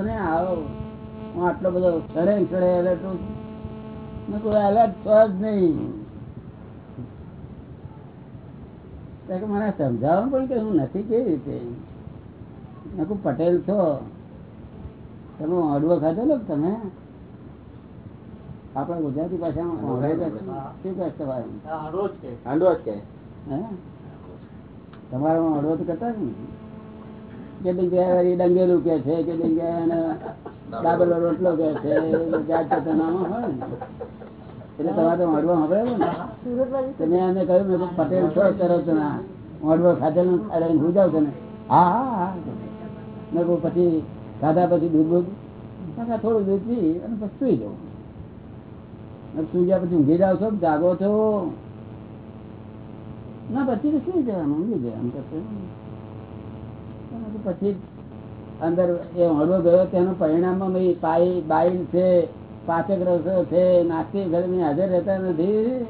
મને આવો. હું આટલો બધો ચડે ચડે એલર્ટ મેં કોઈ એલર્ટ છો જ નહીં. મને સમજાવવું પણ કે હું નથી કેવી રીતે? મેં પટેલ છો. તમે અડવો ખાધો ને તમે? આપણા ગુજરાતી ભાષામાં તમારું? અડવો તો કરતા જ ને કે જગ્યાએ ડંગેલું કે છે કે જગ્યાએ ડાબરનો રોટલો કે છે જાત જાતના નામો હોય ને. એટલે તમારે તો સાંભળ્યો ને. તમે એને કહ્યું મેં પટેલ છો તરત ના અડવો ખાધેલું ખાડે હું જાઉં છું ને. હા હા હા. મેં કહું પછી ખાધા પછી દૂધ દૂધ થોડું દૂધ પી અને પછી સુઈ જાઉં. સુઈ ગયા પછી ઊંઘી જાવ છો જાગો છો. ના પછી સુઈ જવાનું ઊંઘી જવાનું પછી અંદર એ હળવો ગયો, તેનું પરિણામ બાઈલ છે, પાચક રસો છે, નાસ્તી ઘરની હાજર રહેતા નથી.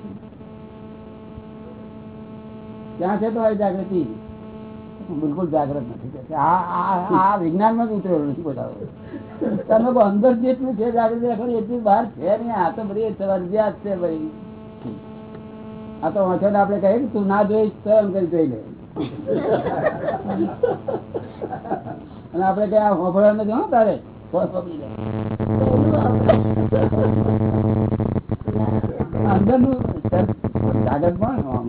ક્યાં છે તો જાગૃતિ? બિલકુલ જાગૃત નથી. આ વિજ્ઞાનમાં જ ઉતરેલો નથી બતાવો તમે કહો, અંદર જેટલું છે જાગૃતિ રાખો એટલું બહાર છે નહીં આ તો બધી ફરજિયાત છે ભાઈ. આ તો વાંચો આપણે કહીએ તું ના જોઈશ તો એમ કરી જોઈ લે. અને આપડે ત્યાં હોફળા નથી હો તારે. અંદર પકડી જાગત પણ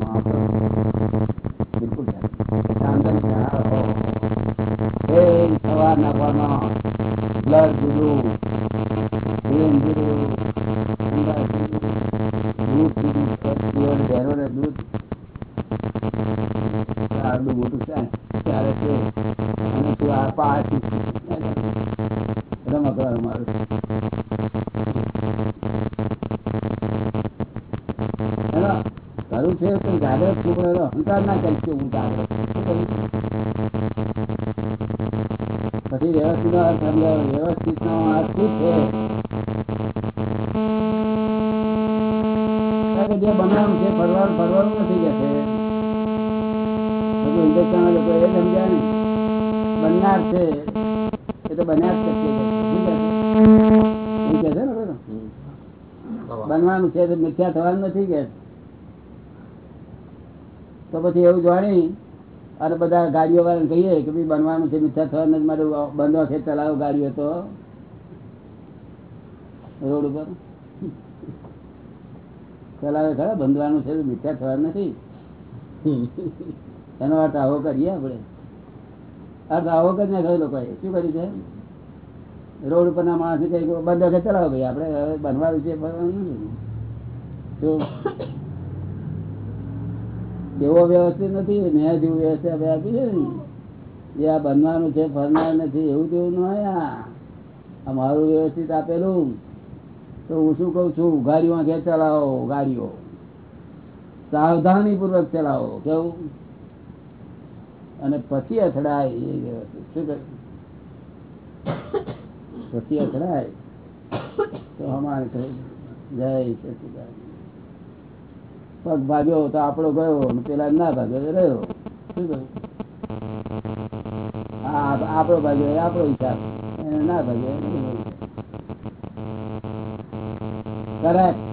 છે. એ તો બન્યા જ કરશે છે? ને બનવાનું છે મિથ્યા થવાનું નથી કે? તો પછી એવું જાણી અને બધા ગાડીઓ વાળાને કહીએ કે ભાઈ બનવાનું છે મિથ્યા થવાનું નથી. મારે બંધવા છે ચલાવો ગાડીઓ તો. રોડ ઉપર. ચલાવે ખરા બંધવાનું છે મિથ્યા થવાનું નથી. એનો અર્થ આવો કરીએ આપણે. અર્થ આવો કરી નાખ્યો લોકોએ શું કર્યું છે? રોડ ઉપરના બંધ ચલાવો બનવાનું છે બનવાનું એવો વ્યવસ્થિત નથી મેં જેવું વ્યવસ્થિત આપણે આપી છે ને. જે આ બનવાનું છે, ફરનાર નથી, એવું તેવું ન આ. મારું વ્યવસ્થિત આપેલું. તો હું શું કઉ છું? ગાડીઓ ઘેર ચલાવો, ગાડીઓ. સાવધાની પૂર્વક ચલાવો, કેવું? અને પછી અથડાય એ પછી અથડાય તો અમારે જય પગ ભાગ્યો તો આપણો ગયો પેલા ના ભાગ્યો રહ્યો. શું કહ્યું આપણો ભાગ્યો આપણો હિસાબ. એને ના ભાગ્યો એનો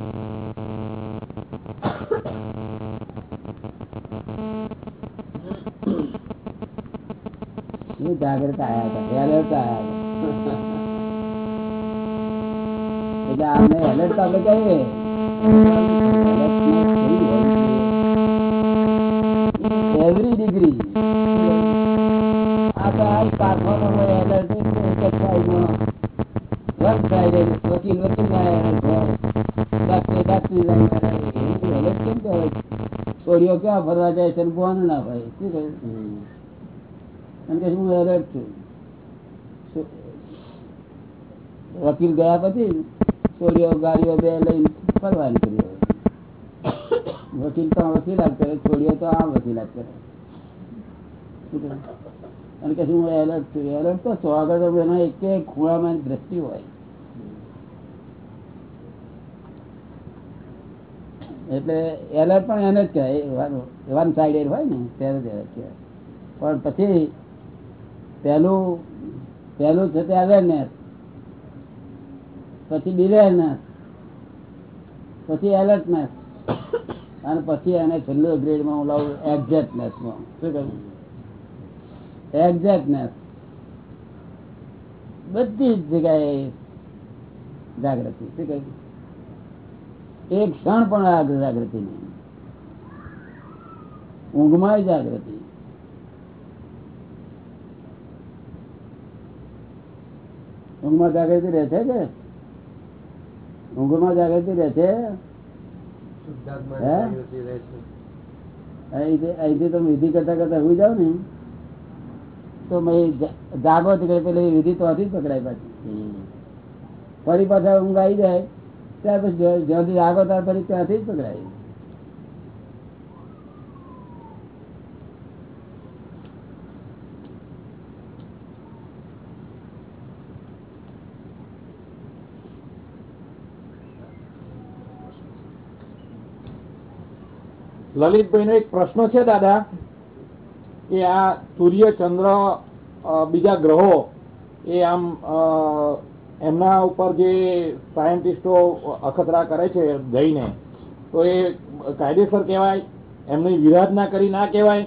Correct. જાગૃત આયા હતા એલર્ટ આયા હતા. એટલે આમને એલર્ટ આપણે કહીએ એવરી ડિગ્રી ક્યાં ફરવા જાય છે બોન ના ભાઈ? શું કહ્યું? એમ કે હું એલર્ટ છું શું- વકીલ ગયા પછી છોડીઓ ગાડીઓ બે લઈને ફરવા નીકળી વકીલ તો વકીલાત કરે છોડીઓ તો આમ વકીલાત કરે શું કહ્યું? અને કે હું એલર્ટ છું એલર્ટ તો સો આગળ તો એના એક એક ખૂણામાં એની દ્રષ્ટિ હોય એટલે એલર્ટ પણ એને જ કહેવાય. વન સાઈડેડ હોય ને, ત્યારે જ alert કહેવાય. પણ પછી પહેલું પહેલું છે તે અવેરનેસ પછી ડિવેરનેસ પછી એલર્ટનેસ અને પછી એને છેલ્લો ગ્રેડમાં હું લાવું એક્ઝેક્ટનેસમાં શું કહું એક્ઝેક્ટનેસ બધી જ જગ્યાએ જાગૃતિ. શું કહ્યું? એક ક્ષણ પણ જાગૃતિ નહીં. ઊંઘમાં જાગૃતિ. ઊંઘમાં જાગૃતિ રહે છે કે? ઊંઘમાં જાગૃતિ રહે છે? અહીંથી તમે વિધિ કરતા કરતા હુઈ જાવ ને તો જાગો તો પેલી વિધિ તો હતી પકડાય પાછી. ફરી પાછા ઊંઘ આવી જાય ત્યાર પછી જ્યાંથી જાગો ત્યાર ફરી ત્યાંથી જ પકડાય. લલિતભાઈ નો એક પ્રશ્ન છે દાદા કે આ સૂર્ય ચંદ્ર બીજા ગ્રહો એ આમ એમના ઉપર જે સાયન્ટિસ્ટો અખતરા કરે છે જઈને તો એ કાયદેસર કહેવાય? એમની વિરાધના કરી ના કહેવાય?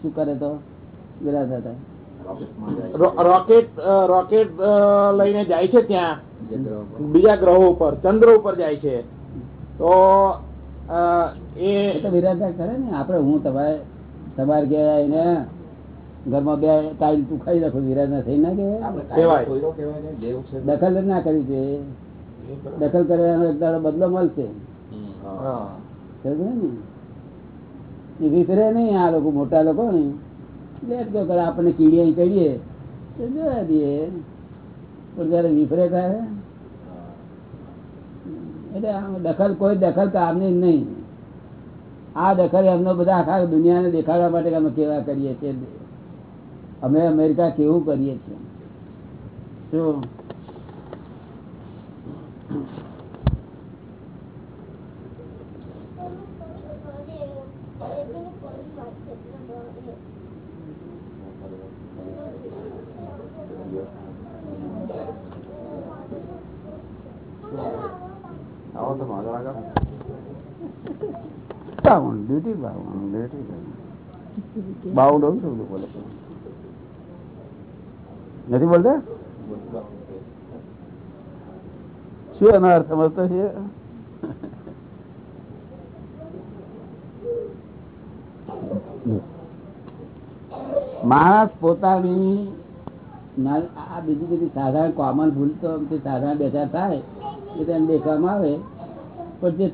શું કરે તો? વિરાધના રોકેટ રોકેટ લઈને જાય છે ત્યાં. બીજા ગ્રહો ઉપર ચંદ્ર ઉપર જાય છે. તો એ એ તો વિરાધના કરે ને. આપણે હું તમારે તમારે ઘેર આવીને ઘરમાં બે ટાઈલ તું ખાઈ રાખો વિરાધના થઈ ના કહેવાય? કહેવાય. દખલ જ ના કરી છે. દખલ કરવાનો એક દાડો બદલો મળશે. ને? નહીં આ લોકો મોટા લોકો ને લેટ ગો કરે આપણને કીડીએ કહીએ તો જોવા દઈએ. પણ જયારે વિફરે ત્યારે એટલે દખલ, કોઈ દખલ કામની નહીં. આ દખલ એમનો બધા આખા દુનિયાને દેખાડવા માટે અમે કેવા કરીએ છીએ? અમે અમેરિકા કેવું કરીએ છીએ? શું? બાવન બાઉન્ડ છું બધું બોલે. નથી બોલતા? શું એનો અર્થ સમજતો છે? માણસ પોતાની આ બીજી બધી સાધારણ કોમન ભૂલ તો સાધારણ બેઠા થાય એ તો એમ દેખવામાં આવે. પણ જે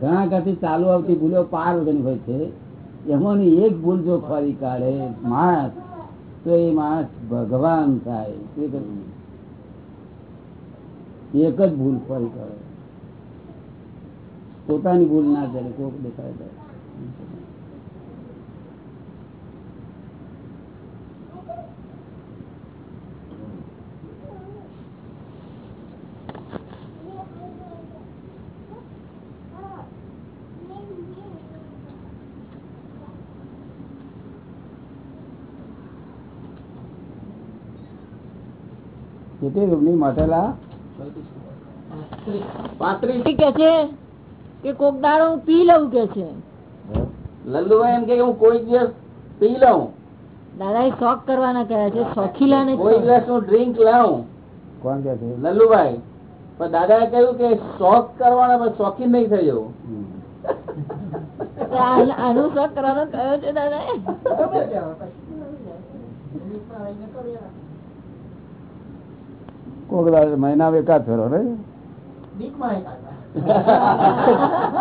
ઘણા ઘરથી ચાલુ આવતી ભૂલો પાર વગરની હોય છે. એમાંની એક ભૂલ જો ફરી કાઢે, માણસ, તો એ માણસ ભગવાન થાય. શું કહ્યું? એક જ ભૂલ ફરી કાઢે. પોતાની ભૂલ ના કરે, કોક દેખાય તો. કેટલી રૂમની મોટેલા કે છે? કે કોક દાડો પી લઉં કે છે? લલ્લુભાઈ એમ કે હું કોઈ દિવસ પી લઉં. દાદા એ શોખ કરવાના કહ્યા છે. શોખીલા ને કોઈ દિવસ હું ડ્રિંક લાવું કોણ કે છે? લલ્લુભાઈ. પણ દાદાએ કહ્યું કે શોખ કરવાના પણ શોખીન નહીં થઈ જવું. આનું શોખ કરવાનો કયો છે દાદા કોક મહિના એકાદ ફેરો ને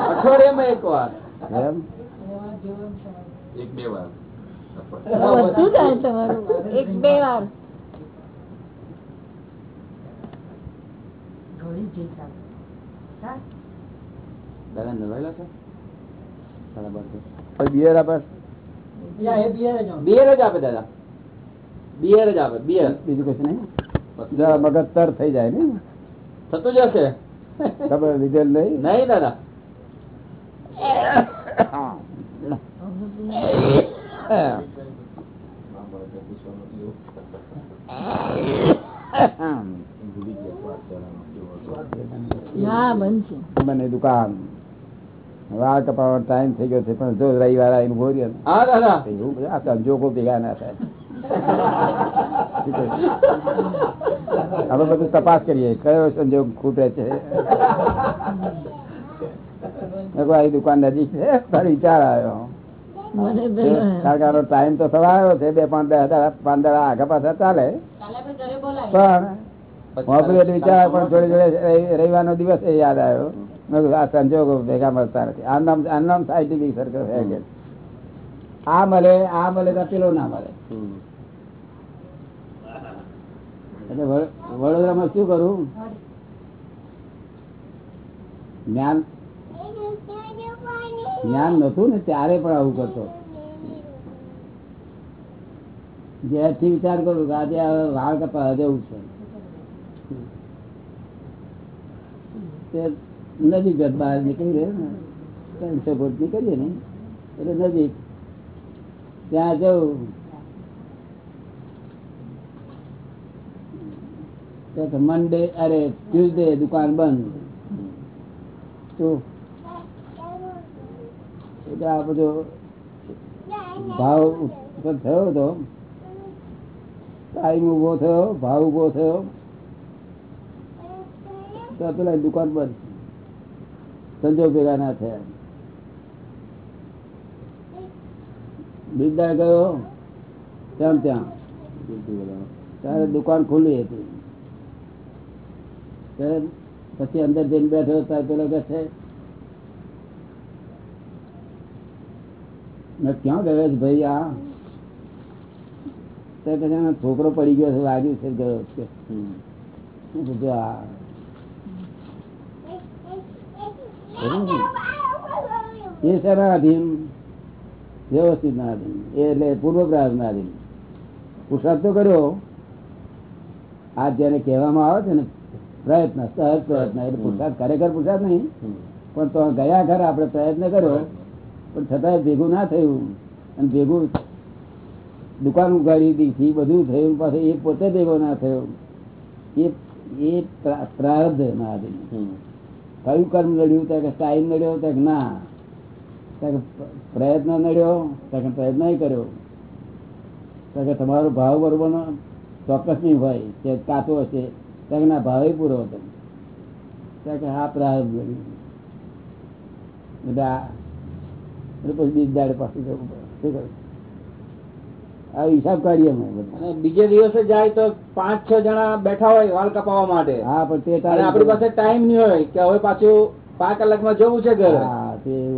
અઠવાડિયામાં એક વાર. એમ? એક બે વાર. બધું થાય તમારું એક બે વાર. દાદા નવાયેલા છે? બિયર આપે. બિયર જ આપે દાદા. બિયર જ આપે બિયર. બીજું કશું નહીં? મગજ તર થઈ જાય ને? થતું જશે. ખબર લીધેલ નહીં? નહીં દાદા મને દુકાન. વાળ કપાવવાનો ટાઈમ થઈ ગયો છે પણ જો રવિવાર આવીને એવું બધું આ ભેગા ના થાય. શું બધું તપાસ કરીએ. કયો સંજોગ ખૂટે છે? દુકાન નજીક છે? તારો વિચાર આવ્યો. ટાઈમ તો સવા છે. બે પાંચ દાડા પાંચ દાડા આગા પાછા ચાલે. પણ વિચાર પણ જોડે જોડે રવિ- રવિવારનો દિવસ એ યાદ આવ્યો. આ સંજોગો ભેગા મળતા નથી. આ નામ આ નામ સાયન્ટિફિક સર્કલ આ મળે આ મળે તો પેલો ના મળે. એટલે વડોદરામાં શું કરું? જ્ઞાન જ્ઞાન નતું ને ત્યારે પણ આવું કરતો. જ્યારથી વિચાર કરું કે આજે વાળ કપા જવું છે. નજીક બહાર નીકળી રહે ને, ત્રણસો ફૂટ નીકળીએ ને, એટલે નજીક. ત્યાં જવું મંડે અરે ટ્યુઝડે દુકાન બંધ. તો એટલે આ બધો ભાવ ઉપર થયો હતો ટાઈમ ઊભો થયો, ભાવ ઊભો થયો, તો પેલા દુકાન બંધ. સંજોગ ભેગા ના થયા. બિરદાર ગયો ત્યાં ત્યાં. ત્યારે દુકાન ખુલ્લી હતી. પછી અંદર જઈને બેઠો ત્યારે પેલો કે છે, મેં ક્યાં ગયો છે ભાઈ આ? તો છોકરો પડી ગયો છે, વાગ્યું છે ગયો છે. અધીન વ્યવસ્થિત ના અધીન એટલે પૂર્વ પ્રાર્થ ના અધીન પુરસાદ તો કર્યો. આ જેને કહેવામાં આવે છે ને પ્રયત્ન સહજ પ્રયત્ન. એટલે પુરસાદ ખરેખર પુરસાદ નહીં. પણ તો ગયા ઘર આપણે પ્રયત્ન કર્યો. પણ છતાંય ભેગું ના થયું. અને ભેગું દુકાન ઉગાડી દીધી બધું થયું પાસે એ પોતે ભેગો ના થયો. એ એ પ્રાર્ધ ના કયું કર્મ નડ્યું? ત્યાં કે ટાઈમ નડ્યો ત્યાં કે ના. ત્યાં પ્રયત્ન નડ્યો ત્યાં કે પ્રયત્ન કર્યો. ત્યાં કે તમારો ભાવ બરોબર ચોક્કસ નહીં હોય કે કાચો હશે. ના ભાવે પૂરો હતો. કે હા પ્રારબ્ધ નડ્યું એટલે પછી બીજ દાડે પાછું જવું પડે. શું આ હિસાબ કાઢીએ અમે બધા. બીજે દિવસે જાય તો પાંચ છ જણા બેઠા હોય વાળ કપાવવા માટે. હા પણ તે અને આપણી પાસે ટાઈમ નહીં હોય કે હવે પાછું પાંચ કલાકમાં જવું છે ઘરે.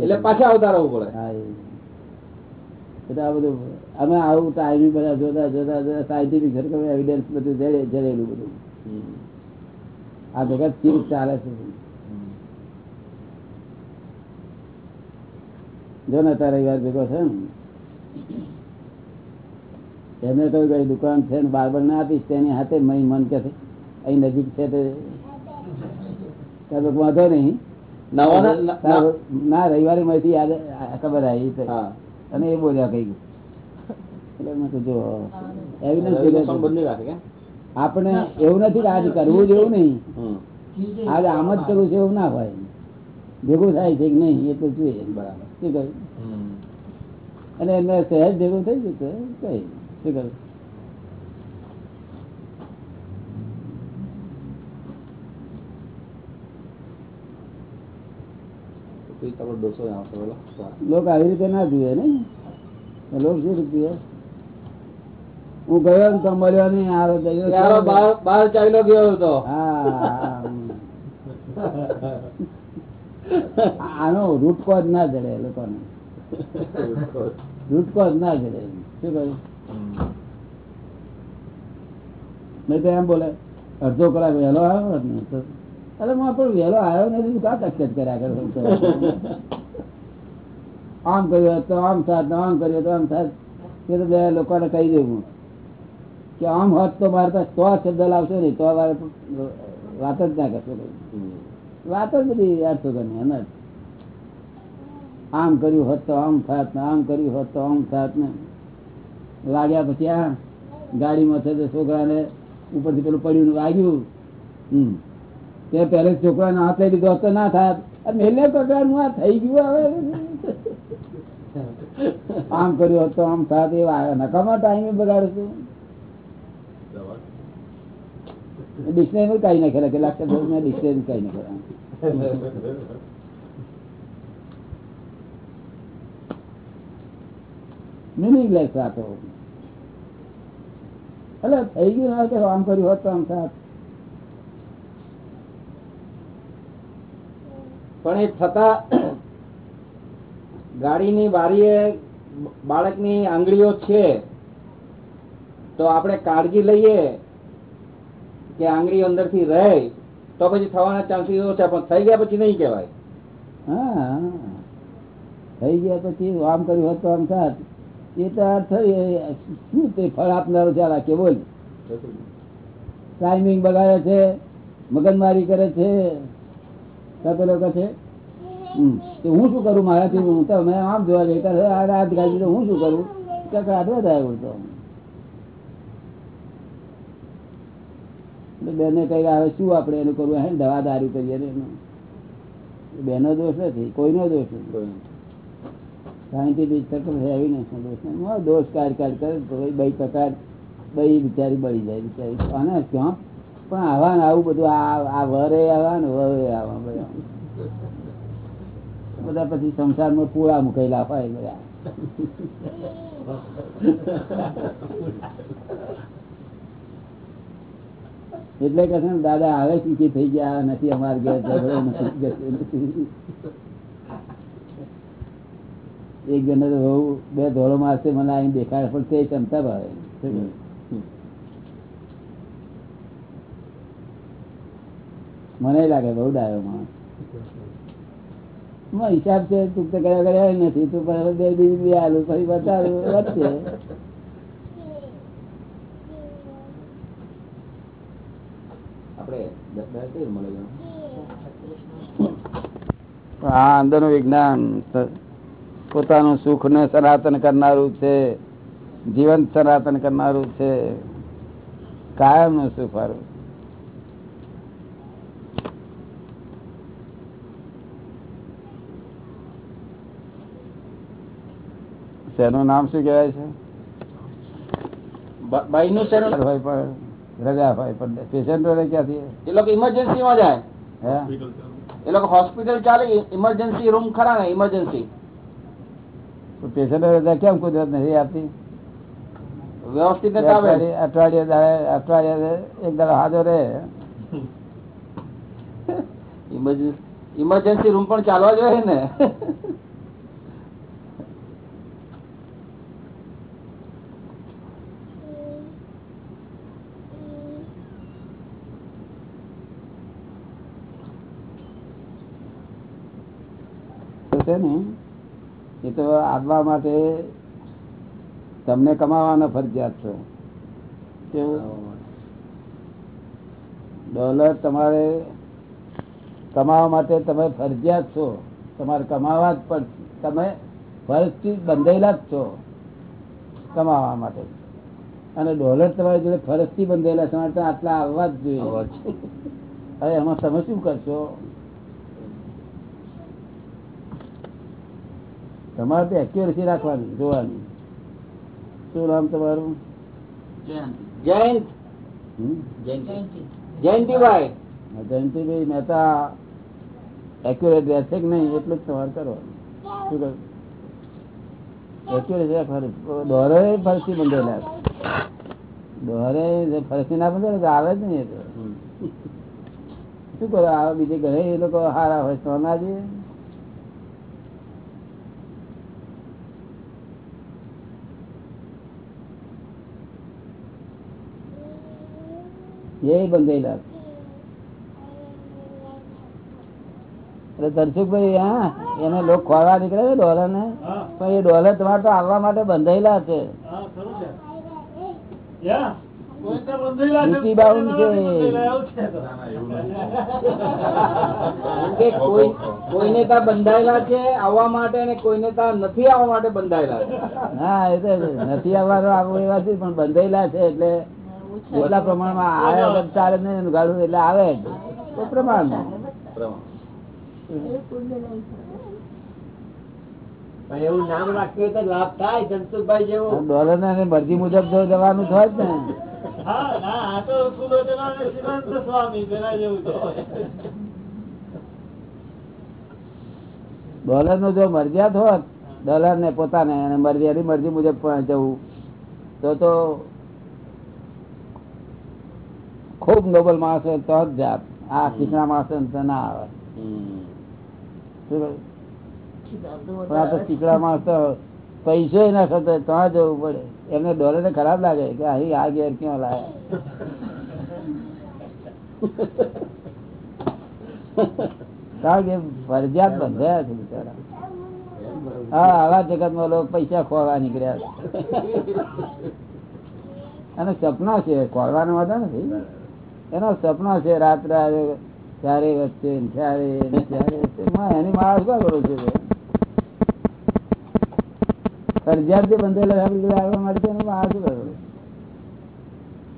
એટલે પાછા આવતા રહેવું પડે. એટલે આ બધું અમે આવું ટાઈમ બધા જોતા જોતા જોતા સાયન્ટિફિક સર્કલ એવિડન્સ બધું જડે- જડેલું બધું. આ જગત ચીર ચાલે છે? જો ને તારે રવિવાર ભેગો છે ને એમને કહ્યું કઈ દુકાન છે ને બારબર ના આપીશ તેની હાથે મય મન કે છે અહીં નજીક છે તે. ત્યાં તો વાંધો નહીં. ન- રવિવારે યાદ ખબર આવી હા. અને એ બોલ્યા કઈ. એટલે મેં કીધું ભેગા સંબંધ નહીં રાખે કે? આપણે એવું નથી આજ કરવું જેવું નહીં. આજ આમ જ કરવું છે એવું ના હોય. ભેગું થાય છે કે નહીં એ તો જોઈએ બરાબર. શું કહ્યું? અને એમને સહેજ ભેગું થઈ જશે કઈ? શું કહ્યું? લોકો આવી રીતે ના જુએ ને લોકો શું જુએ? હું ગયો ને તો મળ્યો નહીં આરો ગયો બહાર ચાલ્યો ગયો હતો આનો રૂટકોજ ના જડે લોકોને. રૂટકોજ ના જડે શું કહ્યું? નહીં તો એમ બોલે અડધો કલાક વહેલો આવ્યો ને અરે હું પણ વહેલો આવ્યો નથી કા કચકચ કર્યા કરો? આમ કર્યું તો આમ સાથ આમ કર્યું તો આમ સાથ એ તો બે લોકોને કહી દેવું. કે આમ હોત તો મારે તો સો શબ્દ લાવશો નહીં તો વાત જ ના કરશો વાત જ બધી અર્થો અનર્થ આમ કર્યું હોત તો આમ થાત ને આમ કર્યું હોત તો આમ થાત ને. લાગ્યા પછી આ ગાડીમાં છે છોકરાને ઉપરથી પેલું પડ્યું ને વાગ્યું. હમ. તે પહેલે છોકરાને હાથ લઈ લીધો તો ના થાત. આ મેલે પ્રકારનું આ થઈ ગયું હવે. આમ કર્યું હોત તો આમ થાત એ નકામા ટાઈમે બગાડે છું ડિક્શનરી કઈ નાખેલા કે લાગશે મેં ડિક્શનરી કઈ નાખેલા મિનિંગલેસ વાતો. એટલે થઈ ગયું કે આમ કર્યું હોત તો આમ થાત. પણ એ થતા ગાડીની બારીએ બાળકની આંગળીઓ છે, તો આપણે કાળજી લઈએ. કે આંગળી અંદરથી રહે, તો પછી થવાના ચાન્સીસ ઓછા, પણ થઈ ગયા પછી નહીં કહેવાય. હા, થઈ ગયા પછી આમ કર્યું હોત તો આમ થાત. એ તો એ શું તે ફળ આપનારો ચાલ કે બોલ? ટાઈમિંગ બગાડે છે, મગનમારી કરે છે તો લોકો છે? હું શું કરું? મારાથી હું તમે આમ જોવા જઈ ત્યારે આ રાત ગાડી તો હું શું કરું? કે વધારે થાય બોલતો એટલે બેને કઈ આવે શું આપણે એનું કરવું? હે દવા દારૂ કરીએ ને એનું. બેનો દોષ નથી કોઈનો દોષ નથી. સાયન્ટિફિક તકલીફ હેવી નથી દોષ નહીં દોષ કાર્ય કાર્ય કરે ભાઈ બઈ પ્રકાર બે બિચારી બળી જાય બિચારી. અને ક્યાં? પણ આવા ને આવું બધું આ આ વરે આવા ને વરે આવા બધા. બધા પછી સંસારમાં પૂળા મુકેલા હોય બધા. એટલે કે છે ને, દાદા હવે શીખી થઈ ગયા, નથી અમારે ઘેર ઝઘડો નથી ગતિ નથી. એક જણ તો બહુ, બે ધોળો મારશે મને અહીં દેખાય પણ તે ક્ષમતા ભાવે. મને લાગે બહુ ડાયો માણસ. માં હિસાબ છે, તું તો કર્યા કર્યા નથી, તું પણ બે દી બે આલુ, ફરી બતાવું વધશે આપણે આ અંદરનું વિજ્ઞાન પોતાનું સુખ ને સનાતન કરનારું છે જીવન સનાતન કરનારું છે કાયમનું સુખ વાળું. તેનું નામ શું કહેવાય છે? બાઈનું શેનું ભાઈ પણ રજા હોય પણ પેશન્ટો ક્યાંથી? એ લોકો ઇમરજન્સી માં જાય એ લોકો હોસ્પિટલ ચાલે ઇમરજન્સી રૂમ ખરા ને ઇમરજન્સી પેશન્ટ રજા કેમ કુદરત નથી આપતી વ્યવસ્થિત અઠવાડિયે અઠવાડિયે એક દાડો હાજર રહે. ઇમરજન્સી ઇમરજન્સી રૂમ પણ ચાલવા જોઈએ ને તો છે ને એ તો આવવા માટે તમને કમાવાનો ફરજિયાત છો. ડોલર તમારે કમાવા માટે તમે ફરજિયાત છો. તમારે કમાવા જ પડશે તમે ફરજથી બંધાયેલા જ છો કમાવા માટે. અને ડોલર તમારી જોડે ફરજથી બંધાયેલા છે આટલા આવવા જ જોઈએ. હવે એમાં તમે શું કરશો? તમારે તો એક્યુરસી રાખવાની જોવાની. શું નામ તમારું? જયંત. જયંતિભાઈ જયંતિભાઈ મહેતા એક્યુરેટ રહેશે કે નહીં એટલું જ તમારે કરવાનું. શું કરું એક્યુરેટ રાખવાનું દોરે ફરસી બંધેલા દોરે ફરસી ના બંધે તો આવે જ નહીં એ તો. શું કરો? આવે બીજે ઘરે એ લોકો હારા હોય સોના જઈએ? એ બંધેલા એટલે ધનસુખભાઈ હા એને લોકો ખોરવા નીકળે છે ડોલર ને પણ એ ડોલર તમારે તો આવવા માટે બંધાયેલા છે. નીતિ બાઉન્ડ છે. કે કોઈ કોઈને ત્યાં બંધાયેલા છે આવવા માટે અને કોઈને ત્યાં નથી આવવા માટે બંધાયેલા છે. હા એ તો નથી આવવાનો આવું એવા છે પણ બંધાયેલા છે એટલે એટલા પ્રમાણમાં ચાલે જ નહીં ગાડું એટલે આવે જ. તો પ્રમાણમાં એવું નામ રાખ્યું તો લાભ થાય ધનસુખભાઈ જેવો. ડોલર ને મરજી મુજબ જો જવાનું તો જ ને. ડોલરનું જો મરજિયાત હોત ડોલર ને પોતાને અને મરજિયાની મરજી મુજબ પણ જવું. તો તો ખૂબ નોબલ માણસ હોય તો જ જાત. આ ચીકણા માણસ તો ના આવે. પણ આ તો ચીકણા માણસ તો પૈસો ના થતો ત્યાં જવું પડે. એમને ડોલર ખરાબ લાગે કે અહીં આ ઘેર ક્યાં લાયા? કારણ કે ફરજિયાત બંધાયા છે બિચારા. હા આવા જગતમાં લોકો પૈસા ખોવા નીકળ્યા છે. અને સપના છે ખોરવાનો વાંધો નથી. એનો સપના છે રાત્રે આવે ત્યારે વચ્ચે ત્યારે ત્યારે વચ્ચે. એની માણસ શું કરું છું? ફરજિયાત જે બંધેલા આપણી આવવા માટે એનું માણસ કરું?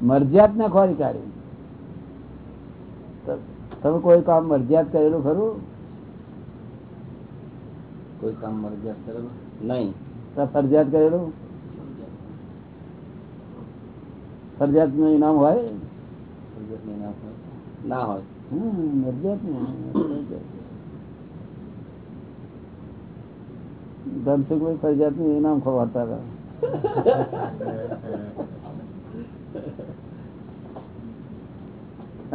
મરજિયાત ને ખોરી કાઢી. તમે કોઈ કામ મરજિયાત કરેલું ખરું? કોઈ કામ મરજિયાત કરેલું? નહીં. ફરજિયાત કરેલું? ફરજિયાતનું ઇનામ હોય. ના હોય. હમ ધનસુખભાઈ ફરજિયાતનું ઇનામ ખવાતા હતા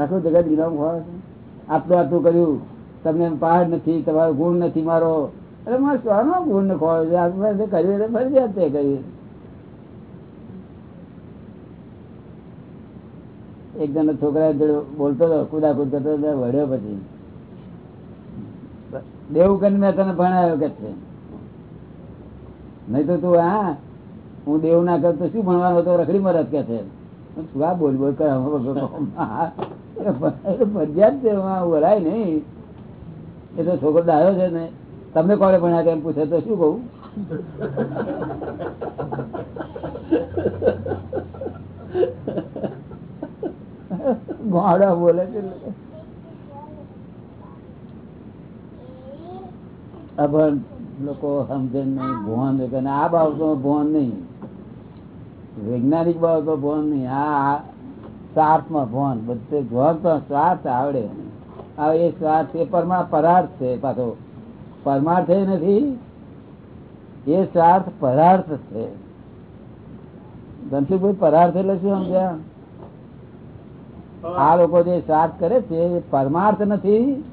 આખું જગત ઇનામ ખવાય છે. આટલું આટલું કર્યું. તમને પહાડ નથી, તમારો ગુણ નથી મારો. અરે મારે ગુણ ને ખોવાય છે? આપણે કર્યું એટલે ફરજિયાત તે કર્યું. એક જણ છોકરા બોલતો હતો કુદા કુદ કરતો હતો, વળ્યો પછી. દેવું કરીને મેં તને ભણાવ્યો કે છે? નહીં તો તું હા હું દેવું ના કરતો શું ભણવાનો હતો? રખડી મરત કે છે? શું આ બોલ બોલ કરે? ફરજિયાત બોલાય નહીં. એ તો છોકરો ડાયો છે ને. તમને કોને ભણ્યા તેમ પૂછે તો શું કહું? ગોળા બોલે છે લોકો. અભણ લોકો સમજે નહીં ભોન વગર. અને આ બાબતમાં ભોન નહીં વૈજ્ઞાનિક બાબતમાં ભોન નહીં આ સ્વાર્થમાં ભોન બધે ભોન તો સ્વાર્થ આવડે હવે એ સ્વાર્થ એ પરમા પરાર્થ છે પાછો પરમાર્થ એ નથી એ સ્વાર્થ પરાર્થ છે ધનસુખભાઈ પરાર્થ એટલે શું સમજ્યા આ લોકો જે સ્વાર્થ કરે છે એ પરમાર્થ નથી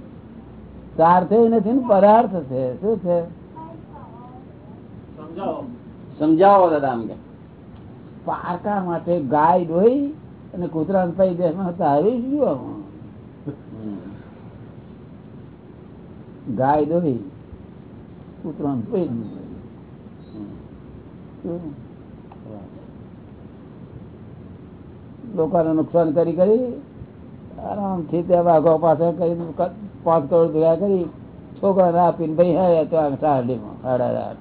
સ્વાર્થ નથી ને પરાર્થ છે. શું છે? સમજાવો. દાદા આમ પારકા પાકા માટે ગાય ડોઈ અને કૂતરા પૈ દેશમાં તારી ગયો. ગાય દોઈ કૂતરા પૈ લોકોને નુકસાન કરી કરી, આરામથી પાંચ કરોડ ભેગા કરી, છોકરાને આપીને ભાઈ હા તો સારડીમાં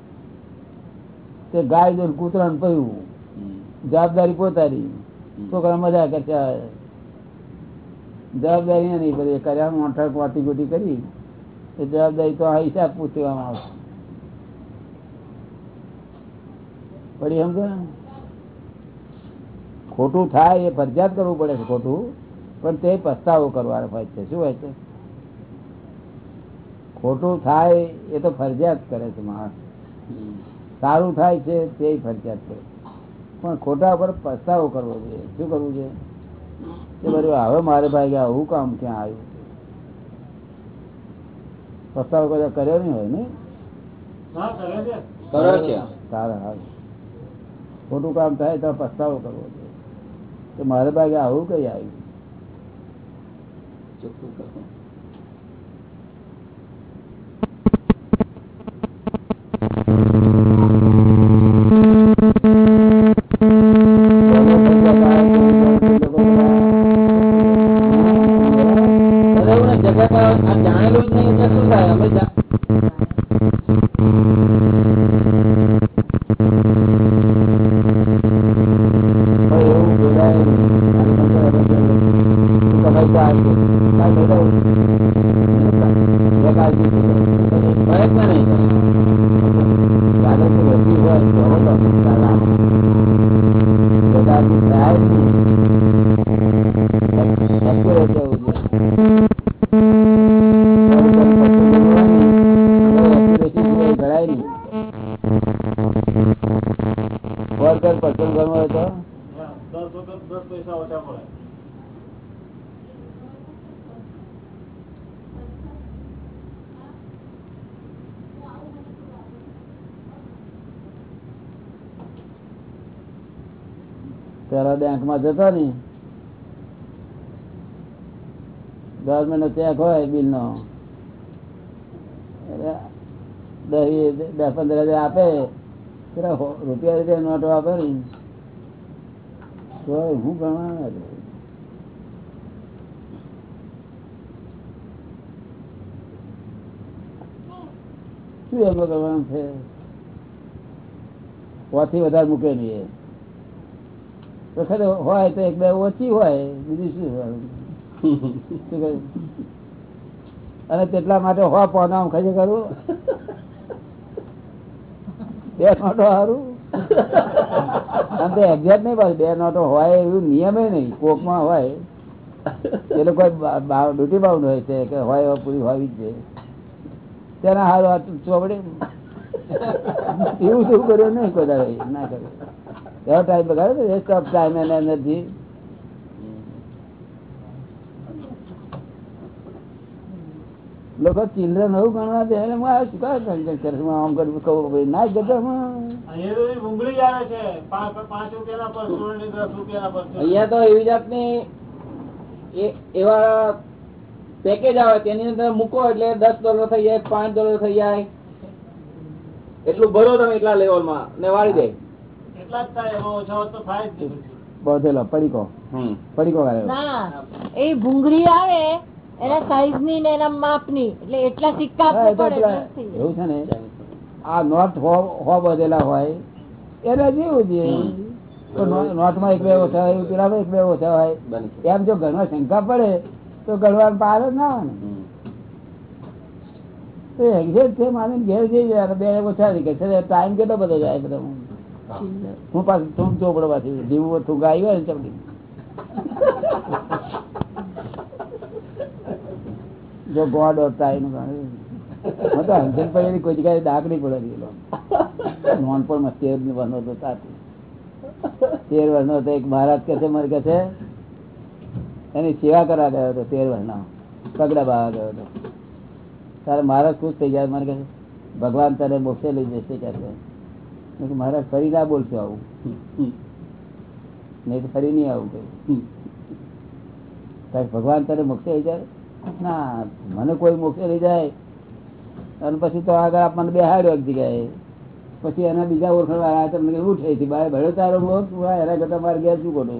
તે ગાય જોઈને કૂતરાને પૈવું જવાબદારી પોતાની. છોકરા મજા કરતા જવાબદારી નહીં બધી કર્યા મોટા વાટી ગોટી કરી. એ જવાબદારી તો આ હિસાબ પૂછવામાં આવશે. પડી સમજો ને ખોટું થાય એ ફરજિયાત કરવું પડે છે ખોટું પણ તે પસ્તાવો કરવાનો હોય છે. શું હોય છે? ખોટું થાય એ તો ફરજિયાત કરે છે માણસ. સારું થાય છે તે ફરજિયાત કરે પણ ખોટા પર પસ્તાવો કરવો જોઈએ. શું કરવું છે કે બધું હવે મારે ભાઈ આવું કામ ક્યાં આવ્યું? પસ્તાવો કદાચ કર્યો નહીં હોય ને? કરો છે. સારા હાલ ખોટું કામ થાય તો પસ્તાવો કરવો જોઈએ. તો મારા ભાગે આવું કઈ આવ્યું જાણેલું જ નહીં શું થાય અમે તો કમાઈ તો પેલા બેંકમાં જતો ને ગવર્મેન્ટ નો ચેક હોય બિલ નો દસ પંદર હજાર આપે. રૂપિયા રૂપિયા નોટો આપે તો હું ગણવા શું એમાં કરવાનું છે? પોથી વધારે મૂકે નહીં વખત હોય તો એક બે ઓછી હોય, બીજું શું? અને તેટલા માટે હો પોના ખજે કરું? બે નોટો સારું નહીં પાછું બે નોટો હોય એવું નિયમે નહીં, કોકમાં હોય. એ લોકો ડ્યુટી બાઉન્ડ હોય છે કે હોય પૂરી હોવી જ છે તેના હારું ચોપડી. એવું શું કર્યું? નહીં કોઈ ના કર્યું. એવો ટાઈમ બગાડે waste of time and energy. લોકો ચિલ્ડ્રન એવું ગણવા દે એટલે હું શું કરે ગણગણ કરે? હું આમ કરું કહું ભાઈ ના જતો અહીંયા તો એવી જાતની એવા પેકેજ આવે તેની અંદર મૂકો એટલે દસ ડોલર થઈ જાય પાંચ ડોલર થઈ જાય. એટલું ભરો તમે એટલા લેવલમાં ને વાળી દે. બધેલો પડીકો. પડીકો એ ભૂંગળી આવે એના સાઈઝની ને એના માપની એટલે એટલા સિક્કા હા, એ તો આપવા પડે પેલા એટલે થઈ જાય. એવું છે ને? આ નોટ હો હો બધેલા હોય એના જેવું છે. તો નો- એક બે ઓછા હોય પેલામાં એક બે ઓછા હોય. એમ જો ઘરમાં શંકા પડે તો ગણવા પાર જ ના આવે ને. એક્ઝેક્ટ છે માને ઘેર જઈ જાય બે ઓછા છે ટાઈમ કેટલો બધો જાય બધો. હું પાછું તું ચોપડો પાછી જીવું તું ગાયું હોય ને ચપડી જો ગોડ તો તેર તેર એક મહારાજ કે છે મને કહે છે એની સેવા કરવા ગયો હતો તેર વર્ષનો પગડા બાવા ગયો હતો. તારે મહારાજ ખુશ થઈ ગયા મને કહે ભગવાન તને મોક્ષે લઈ જશે કે છે. મેં કીધું, મહારાજ ફરી ના બોલશો આવું. નહીં તો ફરી નહીં આવું કહ્યું ભગવાન તને મોક્ષે લઈ જાય? ના મને કોઈ મોક્ષે લઈ જાય. અને પછી તો આગળ આપણને બેહાડ્યો એક જગ્યાએ. પછી એના બીજા ઓળખાણ તમને ઉઠે છે બાય ભળ્યો તારો વાહ, એના કરતા મારે ઘેર શું ખોટો છે?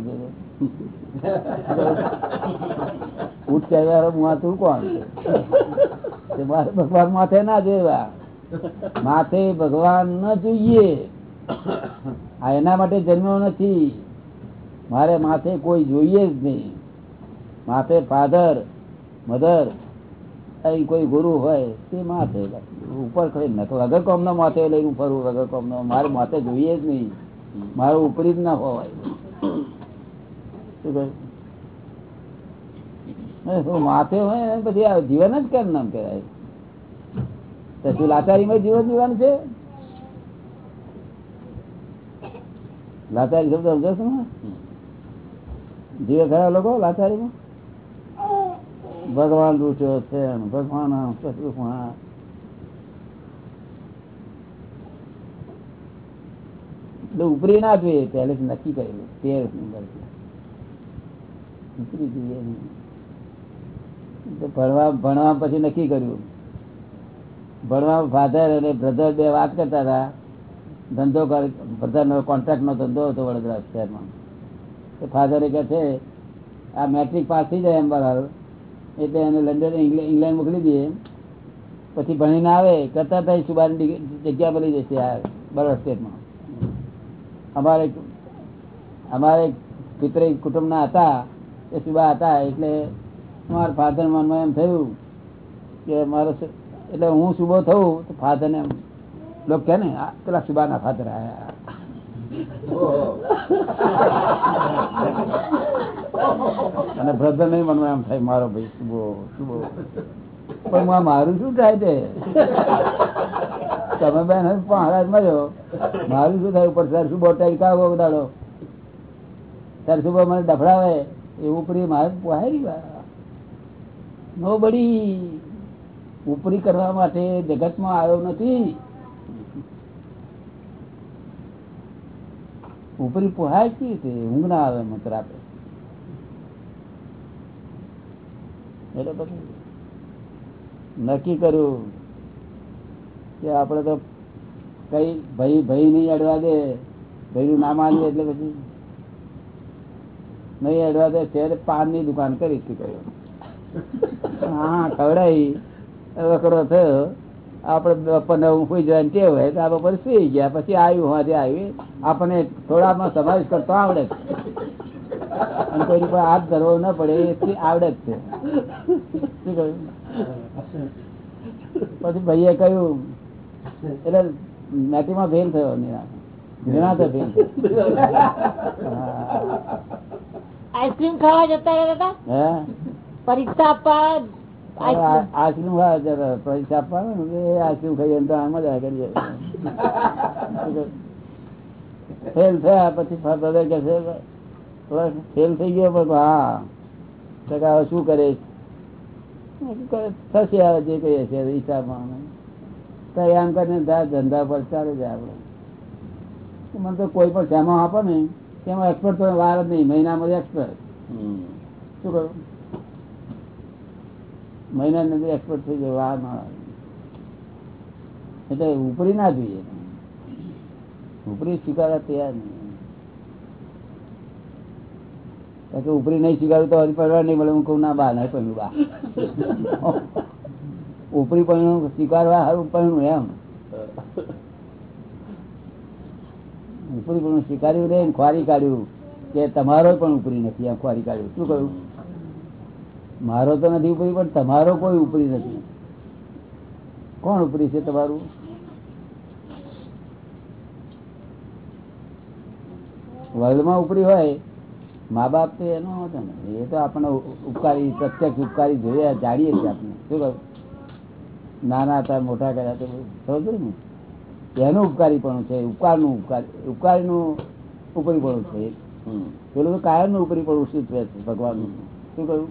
ઉઠ કહેવાય હું તું કોણ મારે ભગવાન માથે ના જોયા. માથે ભગવાન ન જોઈએ. આ એના માટે જન્મ્યો નથી. મારે માથે કોઈ જોઈએ જ નહીં. માથે ફાધર, મધર કોઈ ગુરુ હોય, તે માથે ઉપર ખરી ન વગર કોમનો માથે લઈને હું ફરું, વગર કોમનો. મારે માથે જોઈએ જ નહીં. મારો ઉપરી જ ના હોય. માથે હોય પછી જીવન જ કેમ નામ કહેવાય? તો શું લાચારીમાં જીવન જીવવાનું છે? લાચારી શબ્દ સમજો છો જીવે ખરા લોકો લાચારીમાં? ભગવાન રૂચ્યો છે ભગવાન ઉપરી ના જોઈએ પહેલેથી નક્કી કરેલું તેર નંબર ઉપરી જોઈએ ભણવા ભણવા પછી નક્કી કર્યું. ભણવા ફાધર અને બ્રધર બે વાત કરતા હતા. ધંધો બ્રધરનો કોન્ટ્રાક્ટનો ધંધો હતો વડોદરા શહેરમાં. તો ફાધરે કહે છે, આ મેટ્રિક પાસ થઈ જાય એમ બરાબર એટલે એને લંડન ઇંગ્લેન્ડ મોકલી દઈએ. પછી ભણીને આવે, કરતા થાય સુબાની જગ્યા મળી જશે આ બરોડા સ્ટેટમાં અમારે અમારે પિતરી કુટુંબના હતા, એ સુબા હતા, એટલે મારા ફાધર મનમાં એમ થયું કે મારો એટલે હું સુબો થયું તો ફાધર ને લોકો કે ને પેલા પેલા સુબાના ફાધર આયા. અને બ્રધર નહીં મનમાં એમ થાય, મારો ભાઈ સુબો સુબો. પણ હું મારું શું થાય છે તમે બેન પણ હરાજ મળ્યો મારું શું થાય ઉપર? સર સુબો ટાઈટ કાવો દાડો સર સુબો મને દફડાવે એ ઉપરી મારે પોહાય નો બડી ઉપરી કરવા માટે જગતમાં આવ્યો નથી. ઉપરી પોહાય કે રીતે? ઊંઘ ના આવે મત રાતે નક્કી કર્યું કે આપણે તો કઈ ભાઈ ભાઈ નહીં અડવા દે. ભાઈનું નામ આવ્યું એટલે પછી નહીં અડવા દે. ત્યારે પાનની દુકાન કરી કહ્યું? હા, ખવડાવી. કરો થયો આપણે બપોરને ઊંઘી જવાની ટેવ હોય તો આ બપોરે સુઈ ગયા પછી આવ્યું હા આવ્યું. આપણને થોડામાં સમાવેશ કરતો આવડે અને કોઈ પર હાથ ધરવો ન પડે એથી આવડે જ છે. શું કહ્યું? પછી ભાઈએ કહ્યું એટલે મેટીમાં ફેલ થયો નિરાશ આઈસ્ક્રીમ ખાવા જતા રહેતા પરીક્ષા આપવા આઈસ્ક્રીમ આઈસ્ક્રીમ જરા પૈસા આપવાનું એ આઈસ્ક્રીમ ખાઈએ ને તો આ મજા કરીએ ફેલ થયા પછી ફાધર કે ફેલ થઈ ગયો પણ હા. તો શું કરે? થશે હવે જે કહીએ છે હિસાબમાં તો એમ કરીને ધંધા પર ચાલે જાય આપણે મને તો કોઈ પણ શેમાં આપો ને તેમાં એક્સપર્ટ તો વાર જ નહીં મહિનામાં એક્સપર્ટ શું કરું? મહિના અંદર એક્સપર્ટ થઈ જાય આ ના એટલે ઉપરી ના જોઈએ. ઉપરી સ્વીકારવા તૈયાર નહીં. ઉપરી નહીં સ્વીકારું તો હજી પડવા નહીં મળે, હું કહું, ના, બા, નહીં પણ બા. ઉપરી પણ સ્વીકારવા સારું પણ એમ. ઉપરી પણ સ્વીકાર્યું રે ખ્વારી કાઢ્યું કે તમારો પણ ઉપરી નથી, એમ ખ્વારી કાઢ્યું. શું કહ્યું? મારો તો નથી ઉપરી પણ તમારો કોઈ ઉપરી નથી. કોણ ઉપરી છે તમારું? વર્લ્ડમાં ઉપરી હોય મા બાપ તો એનો હતો ને. એ તો આપણને ઉપકારી પ્રત્યક્ષ ઉપકારી જોયા જાણીએ છીએ આપણે. શું કહ્યું નાના હતા મોટા કર્યા તો સમજ ને? એનું ઉપકારી પણ છે ઉપકારનું ઉપકાર ઉપકારીનું ઉપરીપણું છે. પેલું તો કાયમનું ઉપરીપણું સૂચવે છે ભગવાનનું. શું કહ્યું?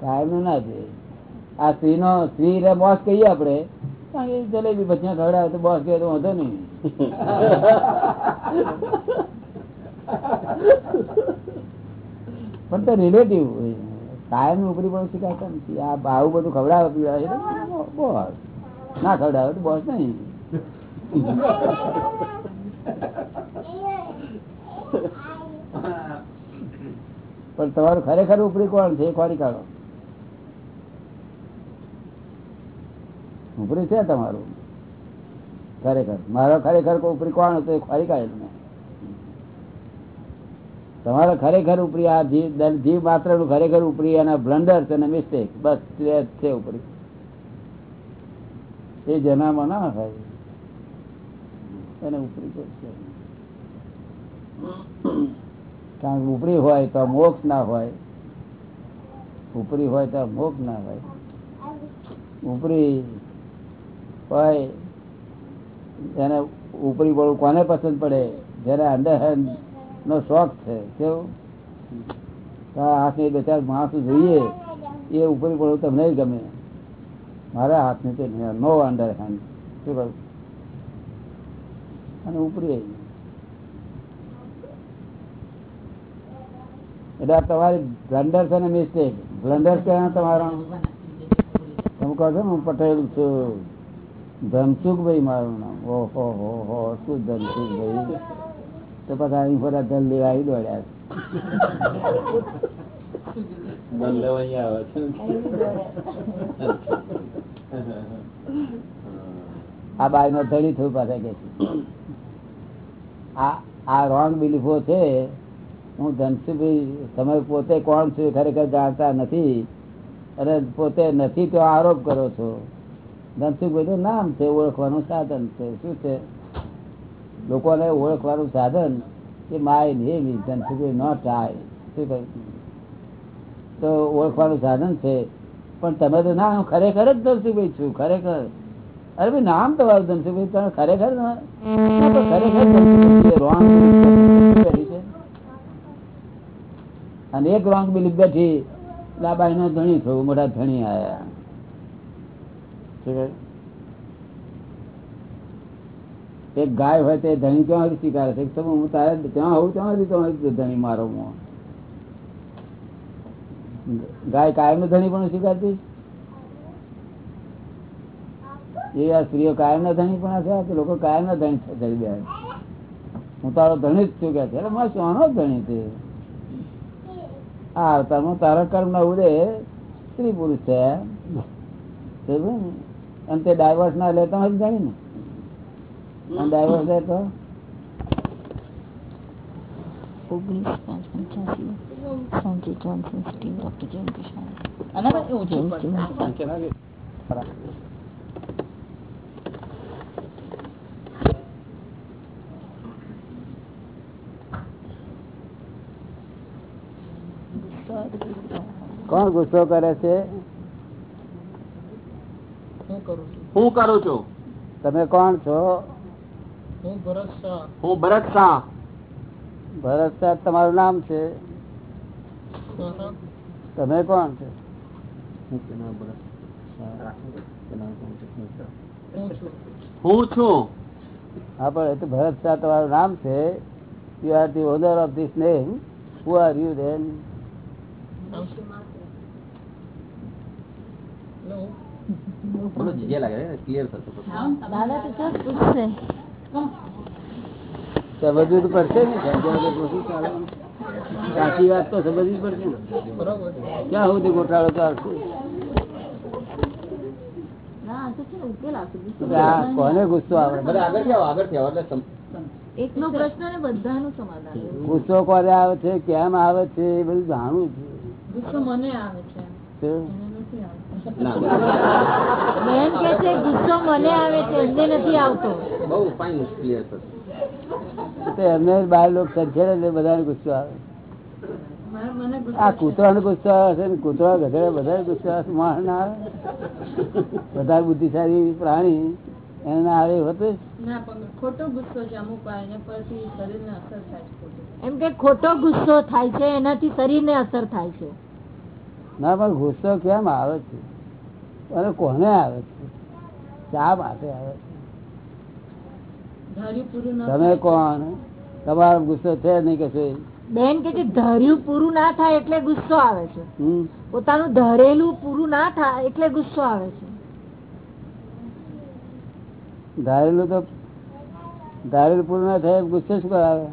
કાયમનું ના છે. આ સ્ત્રી નો સ્ત્રી બોસ કહીએ આપડે જલેબી ભજીયા ખવડાવે તો બોસ કહે તો વાંધો નહીં. પણ તો રિલેટિવ કાયમ ઉપરી પણ શીખાતા નથી આ આવું બધું ખવડાવે પીવડાવે બોસ ના ખવડાવે તો બોસ નહીં. પણ તમારું ખરેખર ઉપરી કોણ છે? ખોરી કાઢો. ઉપરી છે તમારું? ખરેખર. મારો ખરેખર ઉપરી કોણ હતો એ ખોરી કાઢે તમે તમારે ખરેખર ઉપરી આ જીવ જીવ માત્રનું ખરેખર ઉપરી એના બ્લન્ડર્સ અને મિસ્ટેક. બસ છે ઉપરી. એ જનામાં ના થાય. એને ઉપરી છે. કારણ કે ઉપરી હોય તો મોક્ષ ના હોય. ઉપરી હોય તો મોક્ષ ના હોય. ઉપરી હોય એને ઉપરી પડવું કોને પસંદ પડે? જેને અંડરહેન્ડ નો શોખ છે, કેવું? હાથની બે ચાર માણસો જોઈએ, એ ઉપરી પડવું તમને ગમે. મારા હાથની તે નો અંડરહેન્ડ. શું કરું અને ઉપરી એટલે આ તમારી બ્લન્ડર છે ને મિસ્ટેક. બ્લન્ડર કયા તમારા? તમે કહો છો ને, હું પટેલ છું. ધનસુખભાઈ મારું નામ. ઓહો હો હો શું ધનસુખભાઈ તો પછી અહીં ફરા ધન લેવા આવી દોડ્યા આ બાય નો ધણી થયું પાછા કે આ આ રોંગ બિલીફો છે. હું ધનસુભાઈ તમે પોતે કોણ છું ખરેખર જાણતા નથી. અને પોતે નથી તો આરોપ કરો છો. ધનસુખભાઈ નું નામ છે, ઓળખવાનું સાધન છે. શું છે? લોકોને ઓળખવાનું સાધન કે my is Dhansukhbhai not I શું તો ઓળખવાનું સાધન છે. પણ તમે તો ના ખરેખર જ ધનસુખભાઈ છું ખરેખર? અરે ભાઈ, નામ તમારું ધનસુખભાઈ તમે ખરેખર ખરેખર અને એક રોંગ બિલીફ બેઠી લાબાઈ નો ધણી થયું, મોટા ધણી આયા. એક ગાય હોય તે ધણી ક્યાં સ્વીકારે છે? હું તારે ત્યાં હોઉં ત્યાં તમારી ધણી મારો ગાય કાયમ ધણી પણ સ્વીકારતી એ આ સ્ત્રીઓ કાયમ ના ધણી પણ છે? કે લોકો કાયમ ના ધણી છે ધણી હું તારો ધણી જ છું કે છે? એટલે મારે સોનો ધણી છે? આ અવતારમાં તારા કર્મ ના ઉદય સ્ત્રી પુરુષ છે? અને તે ડાયવર્સ ના લે તો જાણી ને ડાયવર્સ લે તો? કોણ ગુસ્સો કરે છે? હું કરું છું? તમે કોણ છો? હું ભરત શાહ. ભરત સાહેબ તમારું નામ છે? તમે કોણ છો? હું છું હા પણ એ તો ભરત શાહ તમારું નામ છે. You are the owner of this name who are you then બોલો જે લાગે ક્લિયર થશે દાદા તો just પૂછશે સમજવું તો પડશે ને સમજવું તો બધું ચાલે. સાચી વાત તો સમજવી પડશે ને. ક્યાં સુધી ગોટાળો તો આવશે કોને ગુસ્સો આવે? આગળ આગળ એટલે એકનો પ્રશ્ન ને બધાનું સમાધાન. ગુસ્સો કોને આવે છે કેમ આવે છે એ બધું જાણવું છે. ગુસ્સો મને આવે છે. બેન કે છે ગુસ્સો મને આવે છે એમને નથી આવતો. બહુ ફાઇન ક્લિયર થશે તો એમને બાર લોકો સંખેડે એટલે બધાને ગુસ્સો આવે. મારે મને આ કૂતરાનો ગુસ્સો હશે ને કૂતરા ગધેડા બધા ગુસ્સો હશે માણ ના આવે. બધા બુદ્ધિશાળી પ્રાણી એને ના આવે હતું? ના પણ ખોટો ગુસ્સો છે અમુક વાર પરથી શરીરને અસર થાય છે એમ કે ખોટો ગુસ્સો થાય છે એનાથી શરીરને અસર થાય છે. ના પણ ગુસ્સો કેમ આવે છે? અને કોને આવે છે? શા માટે આવે છે? તમે કોણ? તમારો ગુસ્સો છે નહીં કશું બેન કે ધર્યું પૂરું ના થાય એટલે ગુસ્સો આવે છે. પોતાનું ધરેલું પૂરું ના થાય એટલે ગુસ્સો આવે છે. ધારેલું તો ધારેલું પૂરું ના થાય ગુસ્સે શું કરાવે?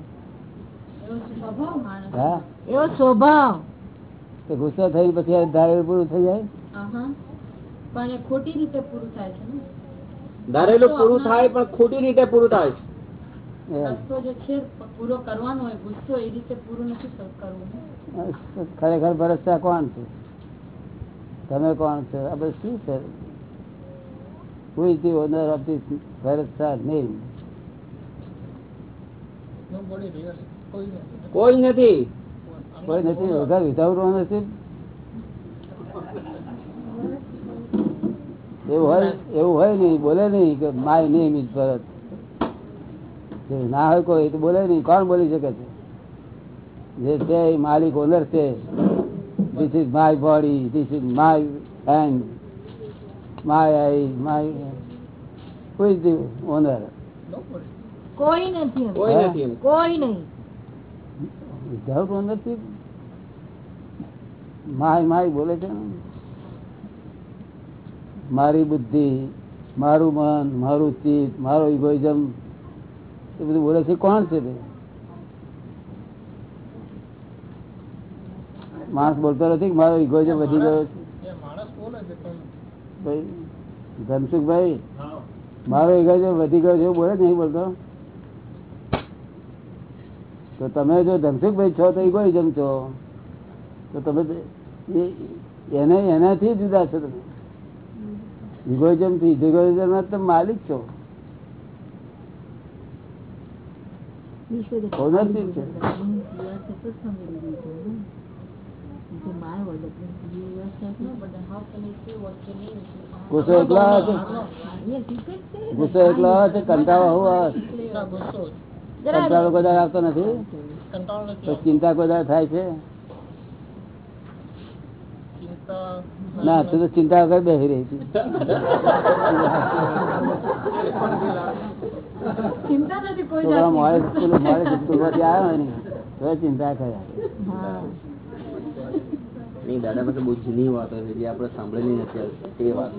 એવો સ્વભાવ માણસ હા એવો સ્વભાવ તો ગુસ્સો થઈ પછી ધારેલું પૂરું થઈ જાય? પણ ખોટી રીતે પૂરું થાય છે ધારેલું પૂરું થાય પણ ખોટી રીતે પૂરું થાય છે. એમ. રસ્તો જે છે પૂરો કરવાનો હોય ગુસ્સો એ રીતે પૂરું નથી કર- કરવું. ખરેખર ભરસા કોણ છે? તમે કોણ છો? આ બધું શું છે? Who is the owner of this ભરસા name? કોઈ નથી. કોઈ નથી વગર વિધાઉટ ઓનરશીપ એવું હોય એવું હોય નહીં બોલે નહીં કે માય નેમ ઇઝ ભરત. ના હોય કોઈ તો બોલે નહીં. કોણ બોલી શકે છે? જે છે એ માલિક ઓનર છે. This is my body this is my hand my eye my who is the owner કોઈ નથી કોઈ? નથી કોઈ નહીં. વિધાઉટ ઓનરશીપ માય માય બોલે છે મારી બુદ્ધિ, મારું મન, મારું ચિત્ત, મારો ઇગોઇઝમ એ બધું બોલે છે. કોણ છે તે? માણસ બોલતો નથી મારો ઇગોઇઝમ વધી ગયો છે? ધનસુખભાઈ, મારો ઇગોઇઝમ વધી ગયો છે એવું બોલે નહીં બોલતો? તો તમે જો ધનસુખભાઈ છો તો ઇગોઇઝમ છો. તો તમે એને એનાથી જુદા છો તમે. ઇગોઇઝમથી ઇગોઇઝમ ના તમે માલિક છો? ગુસ્સો એકલો ગુસ્સો એકલો કંટાળો હોવો કંટાળો કોઈ આવતો નથી? તો ચિંતા કોઈ થાય છે? ના તું તો ચિંતા વગર બેસી રહી હતી. ચિંતા ને કર્યા દાદા પાસે બહુ જૂની વાતો છે જે આપણે સાંભળેલી નથી તે વાત.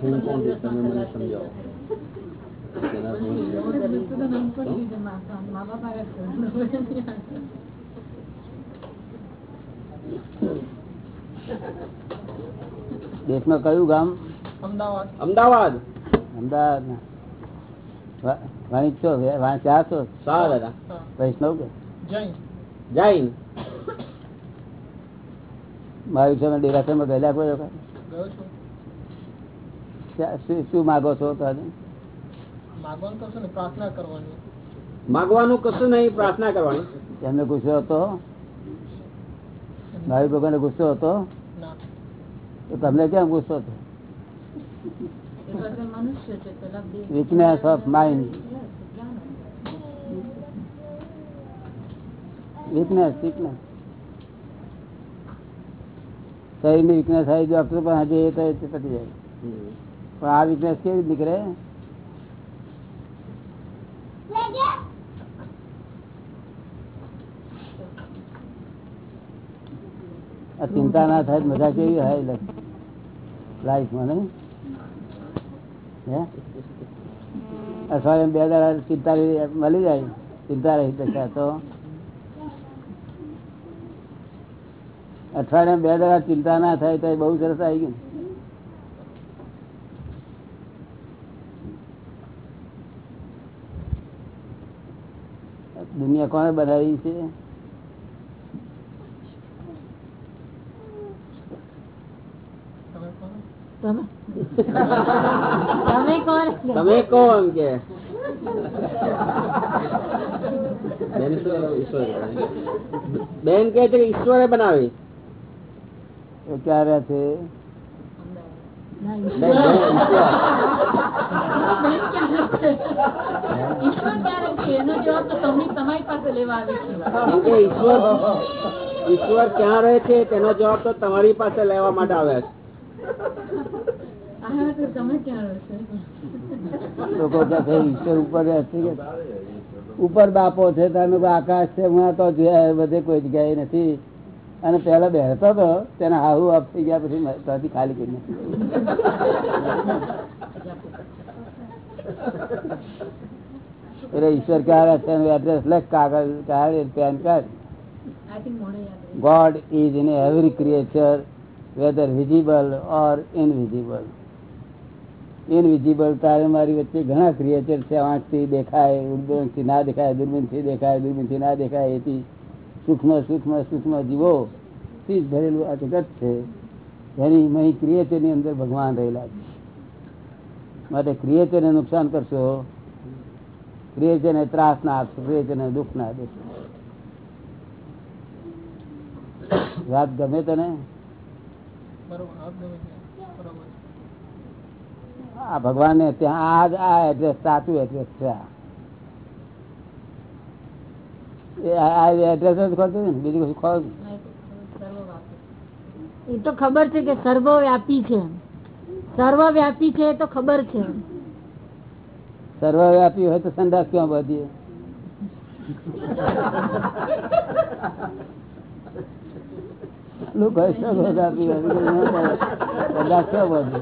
કીધું, કોણ છું તમે મને સમજાવો. તેના ગુણ છે. ગુસ્સો તો નમકો જ લીધે મા મા બાપ આવ્યા છે. દેશમાં કયું ગામ? અમદાવાદ. અમદાવાદ. અમદાવાદ. વાણિજ છો? ચા છો? સા વૈષ્ણવ જૈન. જૈન. મારી સામે ડેરાસરમાં ગયેલા કોઈ વખત? છું. શા- માગો છો તમે માગવાનું કરશો ને પ્રાર્થના કરવાની. માગવાનું કશું નહીં પ્રાર્થના કરવાની. એમને ગુસ્સો હતો ભાઈ ભગવાન ગુસ્સો હતો ના તો તમને કેમ ગુસ્સો હતો એ બધા મનુષ્ય છે પેલા બે weakness of mind weakness weakness શરીરની વીકનેસ આવી ડોક્ટર પણ આજે એ તો એ પતી જાય હમ. પણ આ વીકનેસ કેવી રીતે નીકળે આ ચિંતા ના થાય તો મજા કેવી હોય લાઈફમાં નહીં? હે? અઠવાડિયે બે દાડા ચિંતા રહી- મળી જાય. ચિંતા રહી દશા તો? અઠવાડિયે બે દાડા ચિંતા ના થાય તો એ બહુ સરસ આવી ગયું. દુનિયા કોને બનાવી છે તમે કોણ તમે? કોણ? તમે કોણ કે? બેન કે ઈશ્વરે બનાવી? છે ઈશ્વરે બનાવી. ક્યારે છે? ઈશ્વર ક્યાં રહે છે? તેનો જવાબ તો તમારી પાસે લેવા માટે આવ્યા છે. લોકો ઈશ્વર ઉપર ઉપર બાપો છે તમે આકાશ છે હું તો જોયા બધે કોઈ જગ્યાએ નથી. અને પેલા બેસતો હતો તેને હાહુ આપ થઈ ગયા પછી ત્યાંથી ખાલી કરી એટલે ઈશ્વર ક્યારે છે એનું એડ્રેસ લખ કાગળ કાઢ પેન કાર્ડ. ગોડ થિંક મોડે યાદ રહે. God is in every creature, whether visible or invisible. Invisible તારે મારી વચ્ચે ઘણા ક્રિએચર છે આંખથી દેખાય દૂરબીનથી ના દેખાય દૂરબીનથી દેખાય દૂરબીનથી ના દેખાય એથી સૂક્ષ્મ સૂક્ષ્મ સૂક્ષ્મ જીવો થી જ ભરેલું આ જગત છે એની મહી ક્રિએચરની અંદર ભગવાન રહેલા છે માટે ક્રિએચરને નુકસાન કરશો ક્રિએચરને ત્રાસ ના આપશો ક્રિએચરને દુઃખ ના દેશો વાત ગમે તને બરોબર હાથ ગમે ત્યાં બરોબર આ ભગવાન ને ત્યાં આ આ એડ્રેસ સાચું એડ્રેસ છે આ. એડ્રેસ જ ને? બીજું કશું ખોલ. એ તો ખબર છે કે સર્વવ્યાપી છે. સર્વવ્યાપી છે એ તો ખબર છે. સર્વવ્યાપી હોય તો સંદાસ ક્યાં બધીએ? લોકો સંદાસ ક્યાં બધે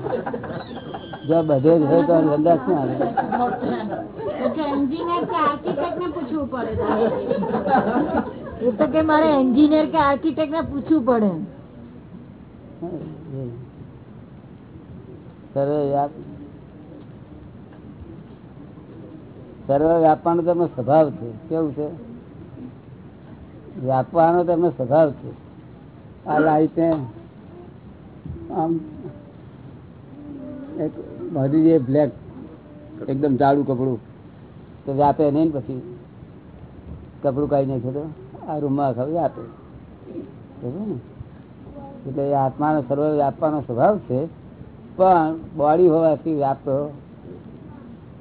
જો બધે જ હોય તો સંદાસ ક્યાં આવે એન્જિનિયર કે આર્કિટેક્ટ ને પૂછવું પડે એ તો કે મારે એન્જિનિયર કે આર્કિટેક્ટ ને પૂછવું પડે. સર્વ વ્યાપવાનો તમને સ્વભાવ છે. કેવું છે? વ્યાપવાનો તમને સ્વભાવ છે. આ લાઈટ આમ એક બધી જે બ્લેક એકદમ જાડું કપડું. તો વ્યાપે નહીં ને પછી. કપડું કાઢી નાખે તો આ રૂમમાં ખબર આપે. ને? એટલે આત્માનો સર્વ વ્યાપવાનો સ્વભાવ છે. પણ બોડી હોવાથી વ્યાપતો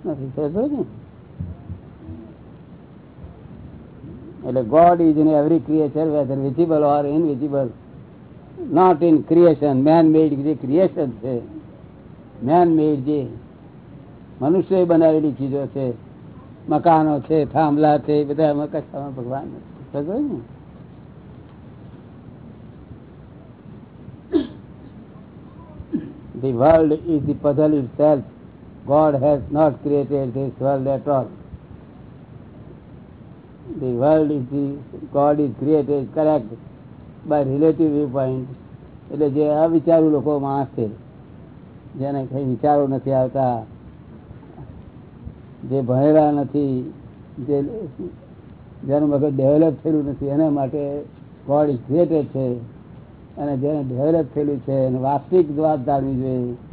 નથી સમજો ને. એટલે God is in every creature whether visible or invisible not in creation man made જે ક્રિએશન છે મેન મેડ જે મનુષ્ય બનાવેલી ચીજો છે મકાનો છે થાંભલા છે બધા કશામાં ભગવાન ને The world is the puzzle itself. God has not created this world at all. The world is the God is created correct by view point એટલે જે અવિચારુ લોકો માણસ છે, જેને કઈ વિચારો નથી આવતા, જે ભણેલા નથી, જે જેનું મગજ ડેવલપ થયેલું નથી, એના માટે ગોડ ઇઝ ક્રિએટેડ છે. અને જેને ડેવલપ થયેલું છે, એને વાસ્તવિક વાત જાણવી જોઈએ.